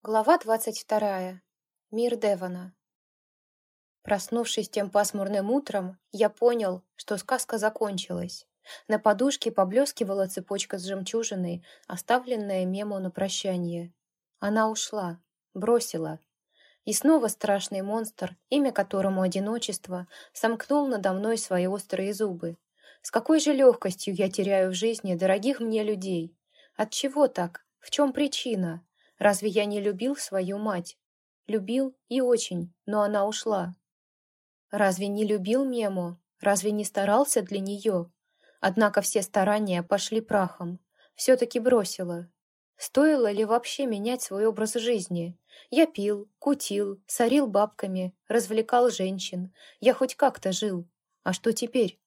Глава двадцать вторая. Мир Девона. Проснувшись тем пасмурным утром, я понял, что сказка закончилась. На подушке поблескивала цепочка с жемчужиной, оставленная Мему на прощание. Она ушла, бросила. И снова страшный монстр, имя которому одиночество, сомкнул надо мной свои острые зубы. С какой же легкостью я теряю в жизни дорогих мне людей? От чего так? В чем причина? Разве я не любил свою мать? Любил и очень, но она ушла. Разве не любил Мему? Разве не старался для нее? Однако все старания пошли прахом. Все-таки бросила. Стоило ли вообще менять свой образ жизни? Я пил, кутил, сорил бабками, развлекал женщин. Я хоть как-то жил. А что теперь?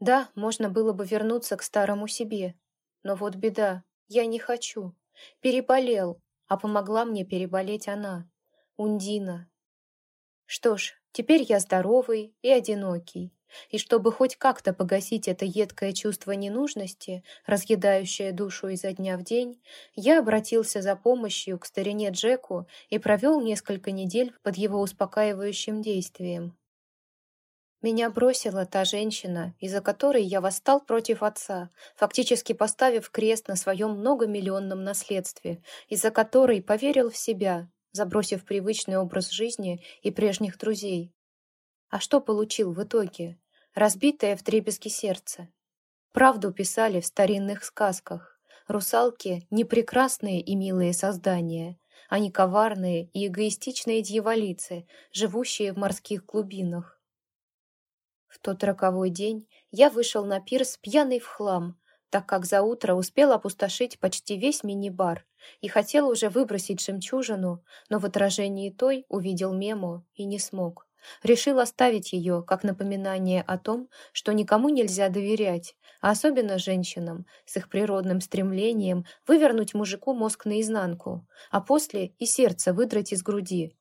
Да, можно было бы вернуться к старому себе. Но вот беда. Я не хочу. Переболел, а помогла мне переболеть она, Ундина. Что ж, теперь я здоровый и одинокий. И чтобы хоть как-то погасить это едкое чувство ненужности, разъедающее душу изо дня в день, я обратился за помощью к старине Джеку и провел несколько недель под его успокаивающим действием. Меня бросила та женщина, из-за которой я восстал против отца, фактически поставив крест на своем многомиллионном наследстве, из-за которой поверил в себя, забросив привычный образ жизни и прежних друзей. А что получил в итоге? Разбитое вдребезги сердце. Правду писали в старинных сказках. Русалки — не прекрасные и милые создания, они коварные и эгоистичные дьяволицы, живущие в морских глубинах. В тот роковой день я вышел на пирс пьяный в хлам, так как за утро успел опустошить почти весь мини-бар и хотел уже выбросить жемчужину, но в отражении той увидел мему и не смог. Решил оставить ее как напоминание о том, что никому нельзя доверять, а особенно женщинам, с их природным стремлением вывернуть мужику мозг наизнанку, а после и сердце выдрать из груди,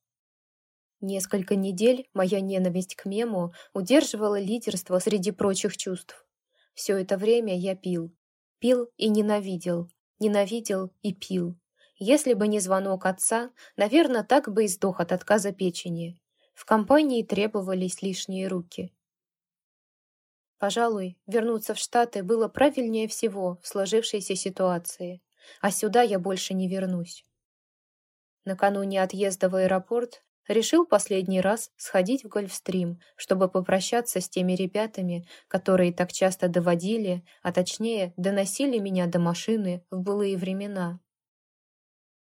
Несколько недель моя ненависть к мему удерживала лидерство среди прочих чувств. Все это время я пил. Пил и ненавидел. Ненавидел и пил. Если бы не звонок отца, наверное, так бы и сдох от отказа печени. В компании требовались лишние руки. Пожалуй, вернуться в Штаты было правильнее всего в сложившейся ситуации. А сюда я больше не вернусь. Накануне отъезда в аэропорт Решил последний раз сходить в Гольфстрим, чтобы попрощаться с теми ребятами, которые так часто доводили, а точнее доносили меня до машины в былые времена.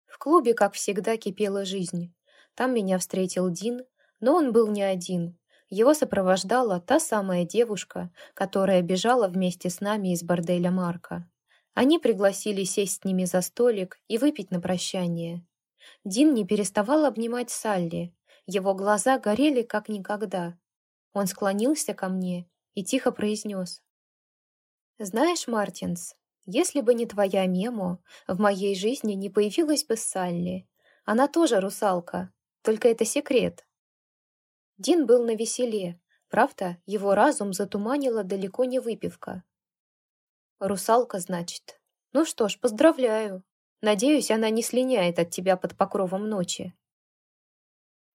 В клубе, как всегда, кипела жизнь. Там меня встретил Дин, но он был не один. Его сопровождала та самая девушка, которая бежала вместе с нами из борделя Марка. Они пригласили сесть с ними за столик и выпить на прощание. Дин не переставал обнимать Салли. Его глаза горели как никогда. Он склонился ко мне и тихо произнес. «Знаешь, Мартинс, если бы не твоя Мемо, в моей жизни не появилась бы Салли. Она тоже русалка, только это секрет». Дин был на веселе, правда, его разум затуманила далеко не выпивка. «Русалка, значит. Ну что ж, поздравляю. Надеюсь, она не слиняет от тебя под покровом ночи.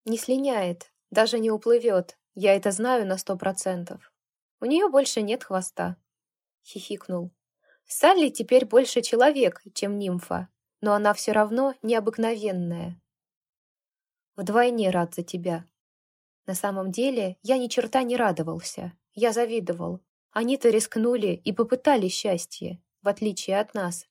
Не слиняет, даже не уплывет. Я это знаю на сто процентов. У нее больше нет хвоста. Хихикнул. Салли теперь больше человек, чем нимфа, но она все равно необыкновенная. Вдвойне рад за тебя. На самом деле я ни черта не радовался. Я завидовал. Они-то рискнули и попытали счастье, в отличие от нас,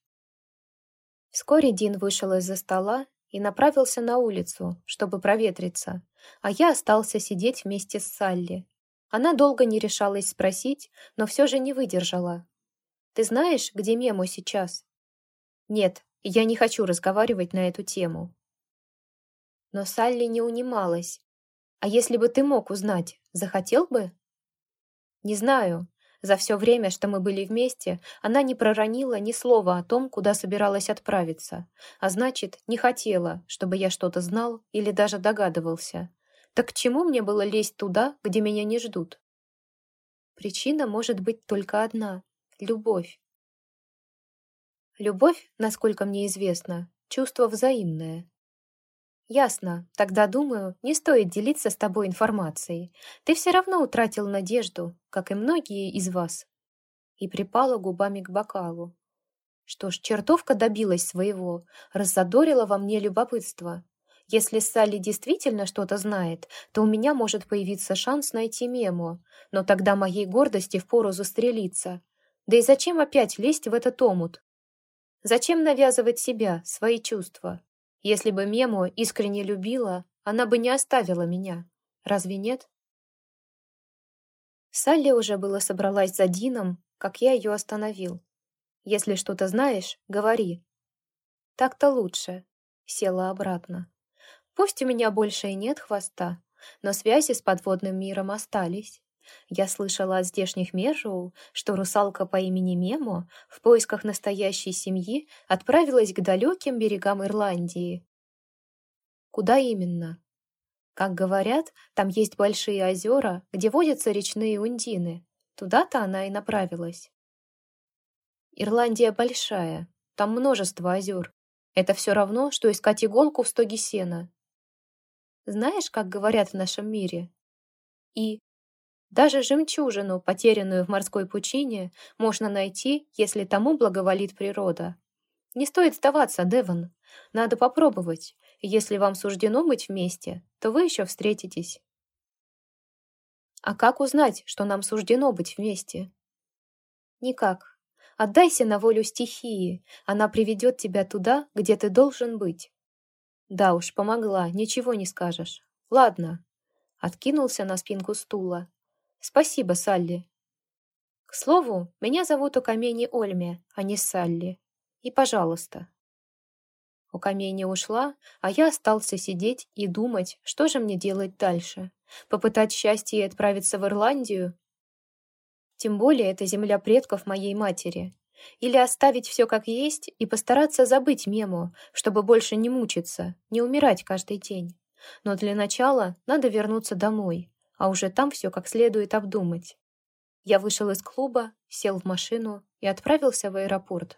Вскоре Дин вышел из-за стола и направился на улицу, чтобы проветриться, а я остался сидеть вместе с Салли. Она долго не решалась спросить, но все же не выдержала. «Ты знаешь, где Мемо сейчас?» «Нет, я не хочу разговаривать на эту тему». Но Салли не унималась. «А если бы ты мог узнать, захотел бы?» «Не знаю. За все время, что мы были вместе, она не проронила ни слова о том, куда собиралась отправиться, а значит, не хотела, чтобы я что-то знал или даже догадывался. Так к чему мне было лезть туда, где меня не ждут? Причина может быть только одна — любовь. Любовь, насколько мне известно, чувство взаимное. Ясно. Тогда, думаю, не стоит делиться с тобой информацией. Ты все равно утратил надежду, как и многие из вас. И припала губами к бокалу. Что ж, чертовка добилась своего, раззадорила во мне любопытство. Если Салли действительно что-то знает, то у меня может появиться шанс найти Мему, но тогда моей гордости впору застрелиться. Да и зачем опять лезть в этот омут? Зачем навязывать себя, свои чувства? Если бы Мему искренне любила, она бы не оставила меня. Разве нет? Салли уже было собралась за Дином, как я ее остановил. Если что-то знаешь, говори. Так-то лучше. Села обратно. Пусть у меня больше и нет хвоста, но связи с подводным миром остались. Я слышала от здешних Межоу, что русалка по имени Мемо в поисках настоящей семьи отправилась к далеким берегам Ирландии. Куда именно? Как говорят, там есть большие озера, где водятся речные ундины. Туда-то она и направилась. Ирландия большая, там множество озер. Это все равно, что искать иголку в стоге сена. Знаешь, как говорят в нашем мире? И даже жемчужину, потерянную в морской пучине, можно найти, если тому благоволит природа. Не стоит сдаваться, Девон. Надо попробовать. Если вам суждено быть вместе, то вы еще встретитесь. А как узнать, что нам суждено быть вместе? Никак. Отдайся на волю стихии, она приведет тебя туда, где ты должен быть. Да уж, помогла, ничего не скажешь. Ладно. Откинулся на спинку стула. Спасибо, Салли. К слову, меня зовут Окамени Ольме, а не Салли. И пожалуйста. Окамени ушла, а я остался сидеть и думать, что же мне делать дальше. Попытать счастье и отправиться в Ирландию тем более это земля предков моей матери. Или оставить все как есть и постараться забыть Мему, чтобы больше не мучиться, не умирать каждый день. Но для начала надо вернуться домой, а уже там все как следует обдумать. Я вышел из клуба, сел в машину и отправился в аэропорт.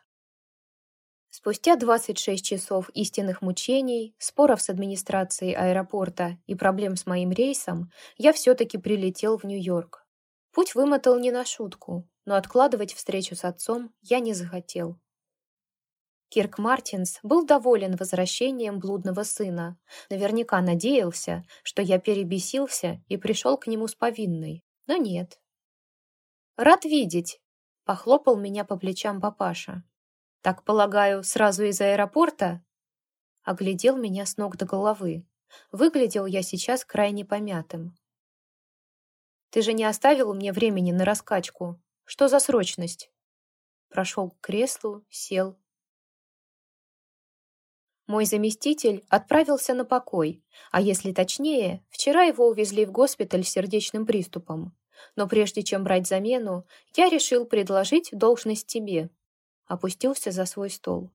Спустя 26 часов истинных мучений, споров с администрацией аэропорта и проблем с моим рейсом, я все-таки прилетел в Нью-Йорк. Путь вымотал не на шутку, но откладывать встречу с отцом я не захотел. Кирк Мартинс был доволен возвращением блудного сына. Наверняка надеялся, что я перебесился и пришел к нему с повинной. Но нет. «Рад видеть!» — похлопал меня по плечам папаша. «Так, полагаю, сразу из аэропорта?» Оглядел меня с ног до головы. Выглядел я сейчас крайне помятым. Ты же не оставил мне времени на раскачку. Что за срочность?» Прошел к креслу, сел. Мой заместитель отправился на покой, а если точнее, вчера его увезли в госпиталь с сердечным приступом. Но прежде чем брать замену, я решил предложить должность тебе. Опустился за свой стол.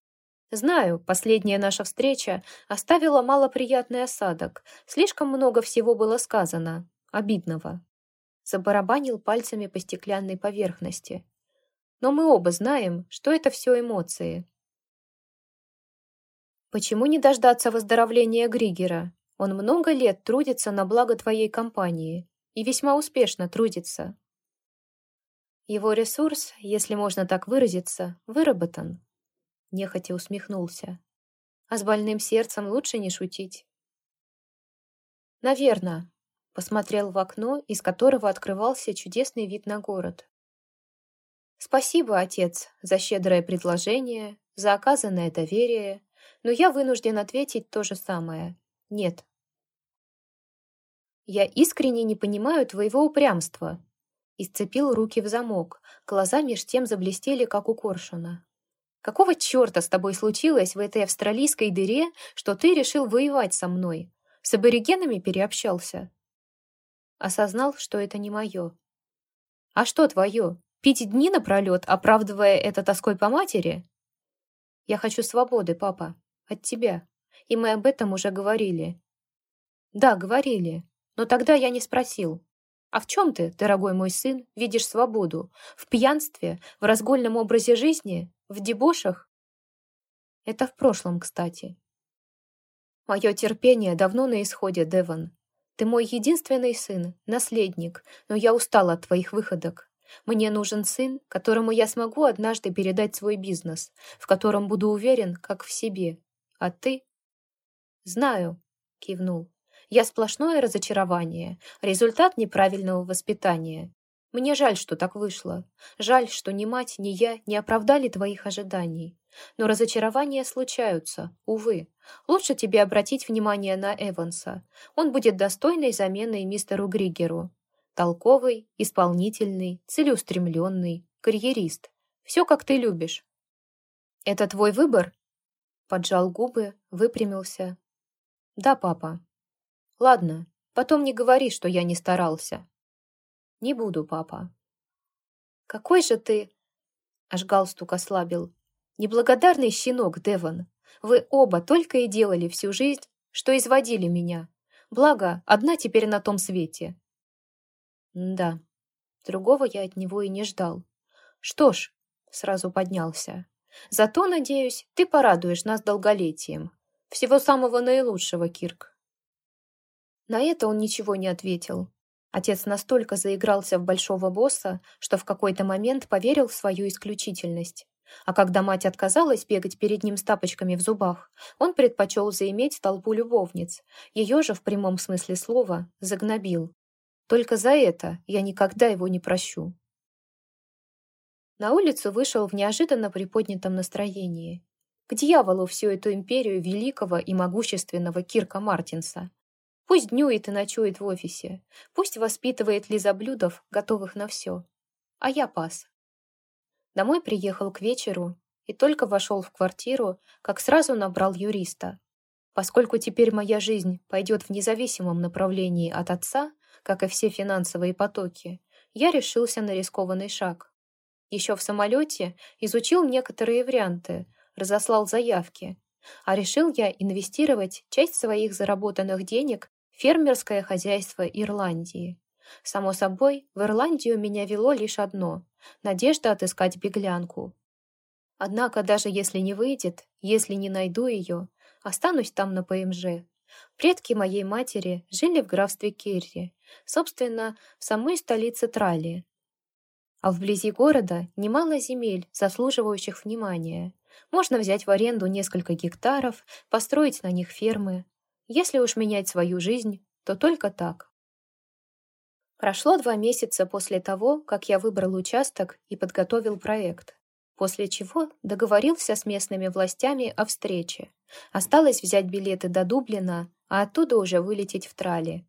Знаю, последняя наша встреча оставила малоприятный осадок. Слишком много всего было сказано, обидного забарабанил пальцами по стеклянной поверхности. Но мы оба знаем, что это все эмоции. Почему не дождаться выздоровления Григера? Он много лет трудится на благо твоей компании и весьма успешно трудится. Его ресурс, если можно так выразиться, выработан. Нехотя усмехнулся. А с больным сердцем лучше не шутить. Наверно, посмотрел в окно, из которого открывался чудесный вид на город. «Спасибо, отец, за щедрое предложение, за оказанное доверие, но я вынужден ответить то же самое. Нет». «Я искренне не понимаю твоего упрямства», и сцепил руки в замок, глаза меж тем заблестели, как у коршуна. «Какого черта с тобой случилось в этой австралийской дыре, что ты решил воевать со мной? С аборигенами переобщался?» осознал, что это не мое. «А что твое? Пить дни напролет, оправдывая это тоской по матери?» «Я хочу свободы, папа. От тебя. И мы об этом уже говорили». «Да, говорили. Но тогда я не спросил. А в чем ты, дорогой мой сын, видишь свободу? В пьянстве? В разгульном образе жизни? В дебошах?» «Это в прошлом, кстати». Мое терпение давно на исходе, Деван. Ты мой единственный сын, наследник, но я устала от твоих выходок. Мне нужен сын, которому я смогу однажды передать свой бизнес, в котором буду уверен, как в себе. А ты? Знаю, кивнул. Я сплошное разочарование, результат неправильного воспитания. Мне жаль, что так вышло. Жаль, что ни мать, ни я не оправдали твоих ожиданий. Но разочарования случаются, увы. Лучше тебе обратить внимание на Эванса. Он будет достойной заменой мистеру Григеру. Толковый, исполнительный, целеустремленный, карьерист. Все, как ты любишь. «Это твой выбор?» Поджал губы, выпрямился. «Да, папа». «Ладно, потом не говори, что я не старался». «Не буду, папа». «Какой же ты...» Аж галстук ослабил. «Неблагодарный щенок, Девон. Вы оба только и делали всю жизнь, что изводили меня. Благо, одна теперь на том свете. Да, другого я от него и не ждал. Что ж, сразу поднялся. Зато, надеюсь, ты порадуешь нас долголетием. Всего самого наилучшего, Кирк. На это он ничего не ответил. Отец настолько заигрался в большого босса, что в какой-то момент поверил в свою исключительность. А когда мать отказалась бегать перед ним с тапочками в зубах, он предпочел заиметь толпу любовниц. Ее же, в прямом смысле слова, загнобил. Только за это я никогда его не прощу. На улицу вышел в неожиданно приподнятом настроении. К дьяволу всю эту империю великого и могущественного Кирка Мартинса. Пусть днюет и ночует в офисе, пусть воспитывает лизоблюдов, готовых на все. А я пас. Домой приехал к вечеру и только вошел в квартиру, как сразу набрал юриста. Поскольку теперь моя жизнь пойдет в независимом направлении от отца, как и все финансовые потоки, я решился на рискованный шаг. Еще в самолете изучил некоторые варианты, разослал заявки, а решил я инвестировать часть своих заработанных денег в фермерское хозяйство Ирландии. Само собой, в Ирландию меня вело лишь одно — надежда отыскать беглянку. Однако даже если не выйдет, если не найду ее, останусь там на ПМЖ, Предки моей матери жили в графстве Керри, собственно, в самой столице Тралии. А вблизи города немало земель, заслуживающих внимания. Можно взять в аренду несколько гектаров, построить на них фермы. Если уж менять свою жизнь, то только так. Прошло два месяца после того, как я выбрал участок и подготовил проект после чего договорился с местными властями о встрече. Осталось взять билеты до Дублина, а оттуда уже вылететь в Трали.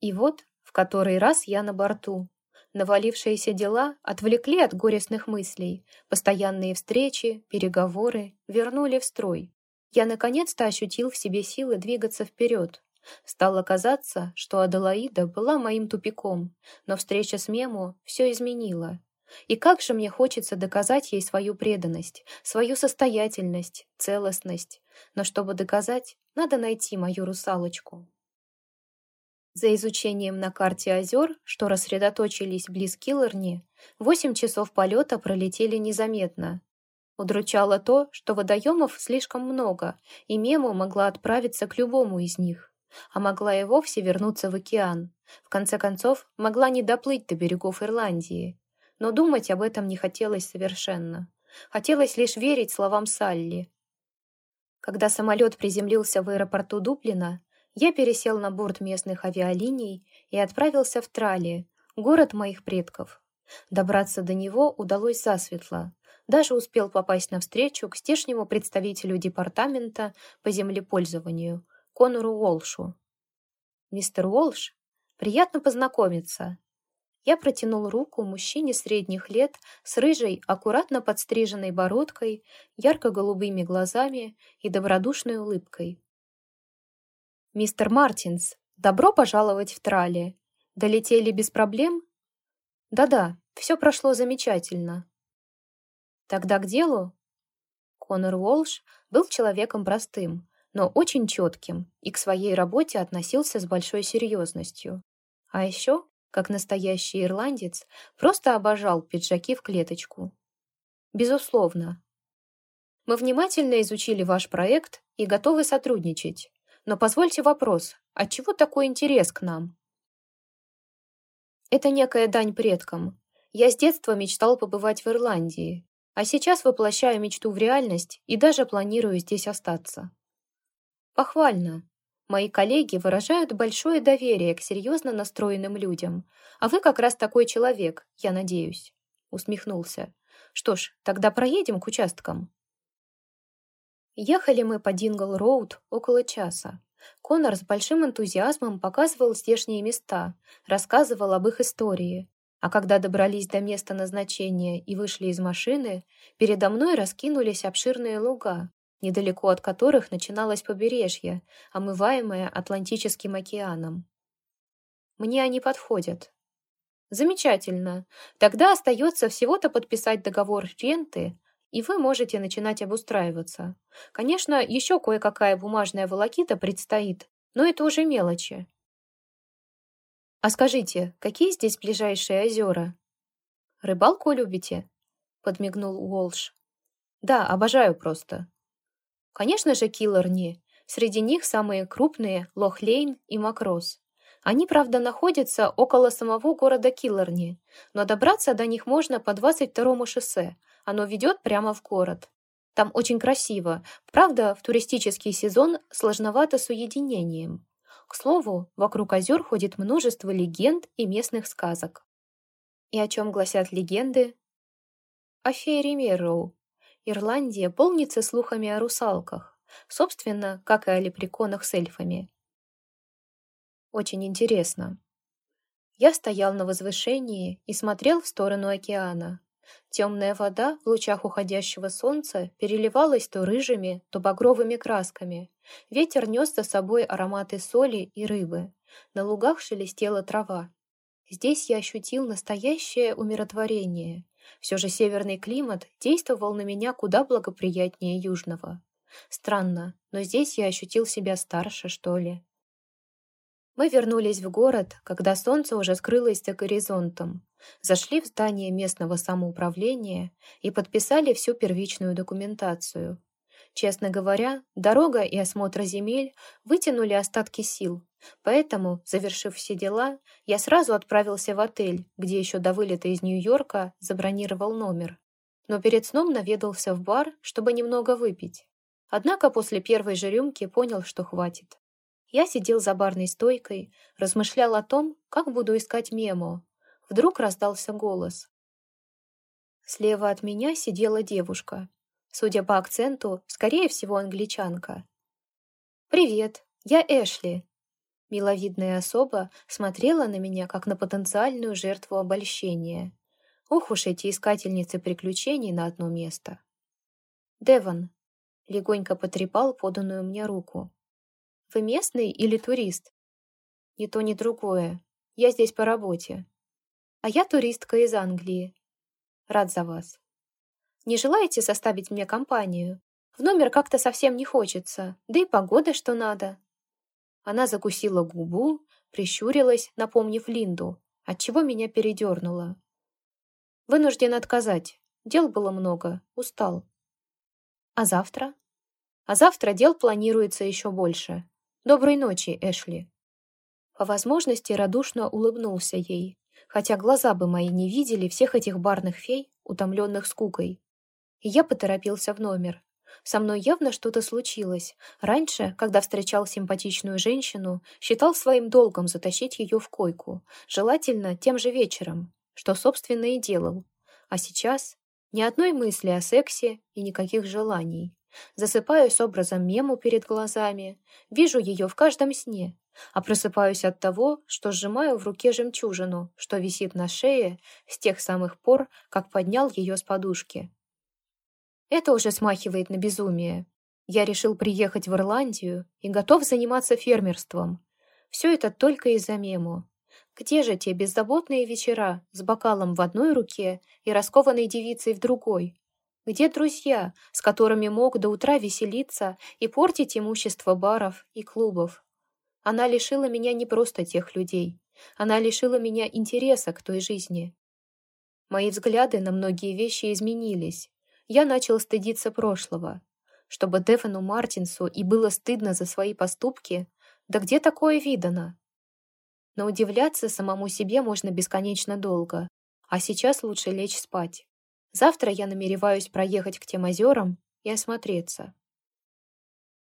И вот, в который раз я на борту. Навалившиеся дела отвлекли от горестных мыслей. Постоянные встречи, переговоры вернули в строй. Я наконец-то ощутил в себе силы двигаться вперед. Стало казаться, что Аделаида была моим тупиком, но встреча с Мему все изменила. И как же мне хочется доказать ей свою преданность, свою состоятельность, целостность. Но чтобы доказать, надо найти мою русалочку. За изучением на карте озер, что рассредоточились близ Киллерни, восемь часов полета пролетели незаметно. Удручало то, что водоемов слишком много, и Мему могла отправиться к любому из них, а могла и вовсе вернуться в океан. В конце концов, могла не доплыть до берегов Ирландии но думать об этом не хотелось совершенно. Хотелось лишь верить словам Салли. Когда самолет приземлился в аэропорту Дуплина, я пересел на борт местных авиалиний и отправился в Трали, город моих предков. Добраться до него удалось засветло. Даже успел попасть на встречу к стешнему представителю департамента по землепользованию, Конору Уолшу. «Мистер Уолш, приятно познакомиться», я протянул руку мужчине средних лет с рыжей, аккуратно подстриженной бородкой, ярко-голубыми глазами и добродушной улыбкой. «Мистер Мартинс, добро пожаловать в Трали. Долетели без проблем?» «Да-да, все прошло замечательно». «Тогда к делу?» Конор Уолш был человеком простым, но очень четким и к своей работе относился с большой серьезностью. А еще как настоящий ирландец, просто обожал пиджаки в клеточку. Безусловно. Мы внимательно изучили ваш проект и готовы сотрудничать. Но позвольте вопрос, отчего такой интерес к нам? Это некая дань предкам. Я с детства мечтал побывать в Ирландии, а сейчас воплощаю мечту в реальность и даже планирую здесь остаться. Похвально. Мои коллеги выражают большое доверие к серьезно настроенным людям, а вы как раз такой человек, я надеюсь. Усмехнулся. Что ж, тогда проедем к участкам. Ехали мы по Дингл-Роуд около часа. Конор с большим энтузиазмом показывал здешние места, рассказывал об их истории. А когда добрались до места назначения и вышли из машины, передо мной раскинулись обширные луга, недалеко от которых начиналось побережье, омываемое Атлантическим океаном. Мне они подходят. Замечательно. Тогда остается всего-то подписать договор ренты, и вы можете начинать обустраиваться. Конечно, еще кое-какая бумажная волокита предстоит, но это уже мелочи. А скажите, какие здесь ближайшие озера? Рыбалку любите? Подмигнул Уолш. Да, обожаю просто. Конечно же, Киллерни. Среди них самые крупные Лохлейн и Макрос. Они, правда, находятся около самого города Киллерни, но добраться до них можно по 22-му шоссе, оно ведет прямо в город. Там очень красиво. Правда, в туристический сезон сложновато с уединением. К слову, вокруг озер ходит множество легенд и местных сказок. И о чем гласят легенды? О Фейре Мерроу. Ирландия полнится слухами о русалках, собственно, как и о лепреконах с эльфами. Очень интересно. Я стоял на возвышении и смотрел в сторону океана. Темная вода в лучах уходящего солнца переливалась то рыжими, то багровыми красками. Ветер нес за собой ароматы соли и рыбы. На лугах шелестела трава. Здесь я ощутил настоящее умиротворение. Все же северный климат действовал на меня куда благоприятнее южного. Странно, но здесь я ощутил себя старше, что ли. Мы вернулись в город, когда солнце уже скрылось за горизонтом, зашли в здание местного самоуправления и подписали всю первичную документацию. Честно говоря, дорога и осмотр земель вытянули остатки сил, поэтому, завершив все дела, я сразу отправился в отель, где еще до вылета из Нью-Йорка забронировал номер. Но перед сном наведался в бар, чтобы немного выпить. Однако после первой же рюмки понял, что хватит. Я сидел за барной стойкой, размышлял о том, как буду искать Мемо. Вдруг раздался голос. Слева от меня сидела девушка. Судя по акценту, скорее всего, англичанка. «Привет, я Эшли». Миловидная особа смотрела на меня, как на потенциальную жертву обольщения. Ох уж эти искательницы приключений на одно место. «Девон», — легонько потрепал поданную мне руку. Вы местный или турист? Ни то, ни другое. Я здесь по работе. А я туристка из Англии. Рад за вас. Не желаете составить мне компанию? В номер как-то совсем не хочется, да и погода что надо. Она закусила губу, прищурилась, напомнив Линду, отчего меня передернуло. Вынужден отказать. Дел было много, устал. А завтра? А завтра дел планируется еще больше. «Доброй ночи, Эшли». По возможности радушно улыбнулся ей, хотя глаза бы мои не видели всех этих барных фей, утомленных скукой. Я поторопился в номер. Со мной явно что-то случилось. Раньше, когда встречал симпатичную женщину, считал своим долгом затащить ее в койку, желательно тем же вечером, что, собственно, и делал. А сейчас ни одной мысли о сексе и никаких желаний. Засыпаю с образом мему перед глазами, вижу ее в каждом сне, а просыпаюсь от того, что сжимаю в руке жемчужину, что висит на шее с тех самых пор, как поднял ее с подушки. Это уже смахивает на безумие. Я решил приехать в Ирландию и готов заниматься фермерством. Все это только из-за мему. Где же те беззаботные вечера с бокалом в одной руке и раскованной девицей в другой? Где друзья, с которыми мог до утра веселиться и портить имущество баров и клубов? Она лишила меня не просто тех людей. Она лишила меня интереса к той жизни. Мои взгляды на многие вещи изменились. Я начал стыдиться прошлого. чтобы Девону Мартинсу и было стыдно за свои поступки, да где такое видано? Но удивляться самому себе можно бесконечно долго, а сейчас лучше лечь спать. Завтра я намереваюсь проехать к тем озерам и осмотреться.